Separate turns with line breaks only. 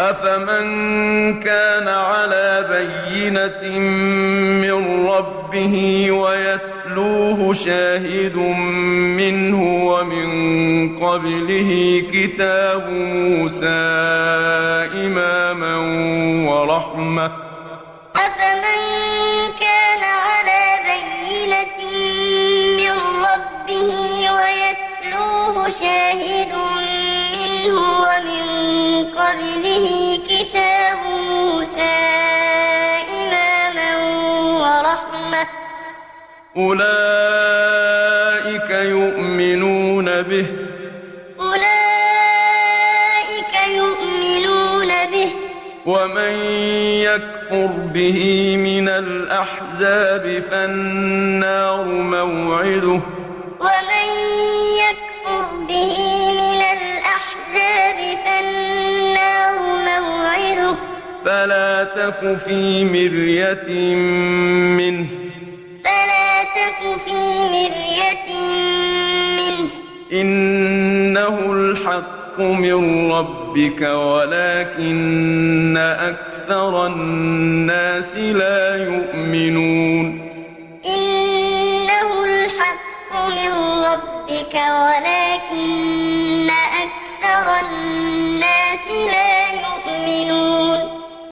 أفمن كان على بينة من ربه ويتلوه شاهد منه ومن قبله كتاب موسى إماما ورحمة
أفمن كان على بينة من ربه ويتلوه شاهد منه ومن
أولئك يؤمنون به.
أولئك يؤمنون به.
ومن يكفر به من الأحزاب فالنار موعده.
ومن يكفر به من الأحزاب فالنار موعده.
فلا تك في مرية منه.
فلا تك في مرية منه.
إنه الحق من ربك ولكن أكثر الناس لا يؤمنون.
إنه الحق من ربك ولكن